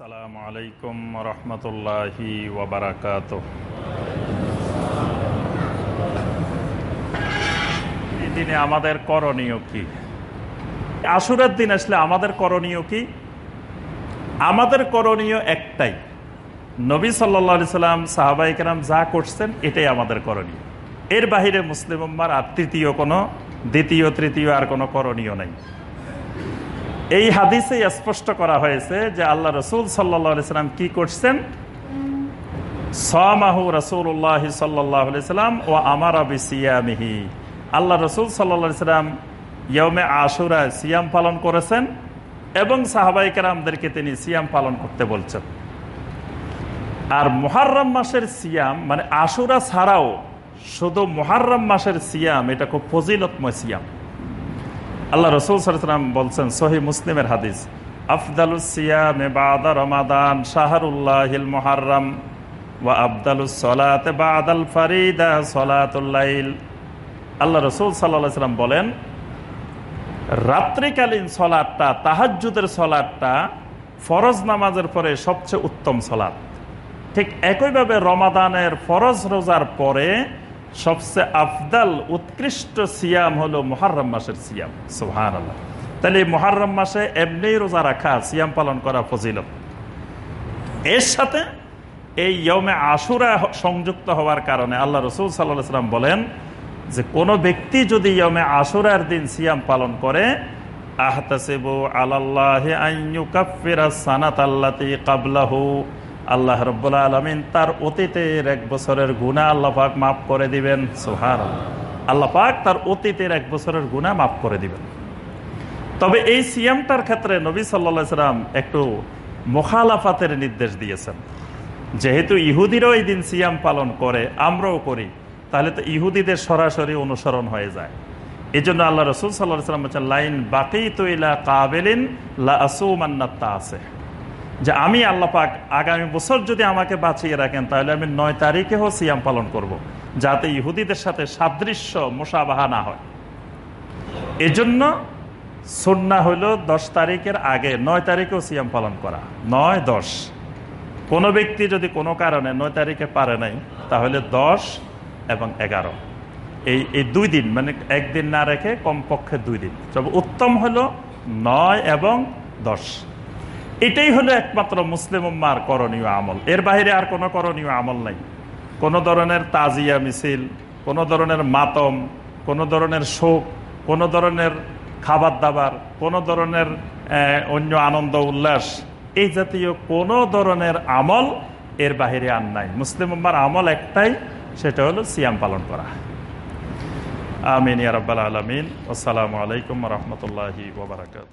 আসসালামু আলাইকুম রহমতুল্লাহি দিনে আমাদের করণীয় কি? আশুরের দিন আসলে আমাদের করণীয় কি? আমাদের করণীয় একটাই। নবী সাল্লা সাল্লাম সাহাবাইকেরাম যা করছেন, এটাই আমাদের করণীয়। এর বাহিরে মুসলিম উম্মার আর তৃতীয় কোনো, দ্বিতীয়, তৃতীয় আর কোনো করণীয় নাই। এই হাদিসে স্পষ্ট করা হয়েছে যে আল্লাহ রসুল সাল্লা সাল্লাম কি করছেন? ও আমার সিয়ামিহি আল্লাহ রসুল ইয়মে আশুরা পালন করেছেন এবং তিনি পালন করতে বলছেন। আর মোহার্রম মাসের সিয়াম মানে আশুরা ছাড়াও শুধু মোহার্রম মাসের সিয়াম, এটা খুব ফজিলতময় সিয়াম। আল্লাহ রসুল সাল্লাম বলছেন সহি মুসলিমের হাদিস রমাদান সলাত বাদাল ফারিদা আল্লাহ রসুল বলেন, রাত্রিকালীন সলাদটা তাহাজুদের সলাদটা ফরজ নামাজের পরে সবচেয়ে উত্তম সলাদ। ঠিক একইভাবে রমাদানের ফরজ রোজার পরে সবচেয়ে আফদাল, উৎকৃষ্ট সিয়াম হলো মহারম মাসের সিয়াম। সুহান আল্লাহ তাহলে মহারম মাসে এমনি রোজা রাখা, সিয়াম পালন করা ফজিলত। এর সাথে এই ইয়মে আশুরা সংযুক্ত হওয়ার কারণে আল্লাহ রসুল সাল্লাহ সাল্লাম বলেন যে, কোনো ব্যক্তি যদি ইয়মে আশুরার দিন সিয়াম পালন করে, আহতাসেবু আল্লাহ সানাত আল্লাতি কাবলাহু। আল্লাহ রব্বুল্লা আলমিন তার অতীতের এক বছরের গুণা আল্লাহ পাক মাফ করে দিবেন। সোহার আল্লাহ পাক তার অতীতের এক বছরের গুণা মাফ করে দিবেন। তবে এই সিয়ামটার ক্ষেত্রে নবী সাল্লা সাল্লাম একটু মোখালাফাতের নির্দেশ দিয়েছেন। যেহেতু ইহুদিরাও এই দিন সিয়াম পালন করে, আমরাও করি, তাহলে তো ইহুদিদের সরাসরি অনুসরণ হয়ে যায়। এই জন্য আল্লাহ রসুল সাল্লাহ সাল্লাম বলছেন, লাইন বাকি তো ইলা কাবেলিন লা আসুমান্নাত্তা আছে যে আমি আল্লাহ পাক আগামী বছর যদি আমাকে বাঁচিয়ে রাখেন, তাহলে আমি নয় তারিখেও সিয়াম পালন করব। যাতে ইহুদিদের সাথে সাদৃশ্য মোশাবাহা না হয়। এজন্য সন্না হইল দশ তারিখের আগে, নয় তারিখেও সিয়াম পালন করা। নয়, দশ। কোনো ব্যক্তি যদি কোনো কারণে নয় তারিখে পারে নাই, তাহলে দশ এবং এগারো। এই এই দুই দিন মানে একদিন না রেখে কমপক্ষে দুই দিন। তবে উত্তম হলো নয় এবং দশ। এটাই হলো একমাত্র মুসলিম উম্মার করণীয় আমল। এর বাহিরে আর কোনো করণীয় আমল নাই। কোনো ধরনের তাজিয়া মিছিল, কোনো ধরনের মাতম, কোনো ধরনের শোক, কোনো ধরনের খাবার দাবার কোনো ধরনের অন্য আনন্দ উল্লাস, এই জাতীয় কোনো ধরনের আমল এর বাহিরে আর নাই। মুসলিম উম্মার আমল একটাই, সেটা হলো সিয়াম পালন করা। আমিন ইয়ারব্বাল আলমিন। আসসালামু আলাইকুম রহমতুল্লাহি ওবরাকাত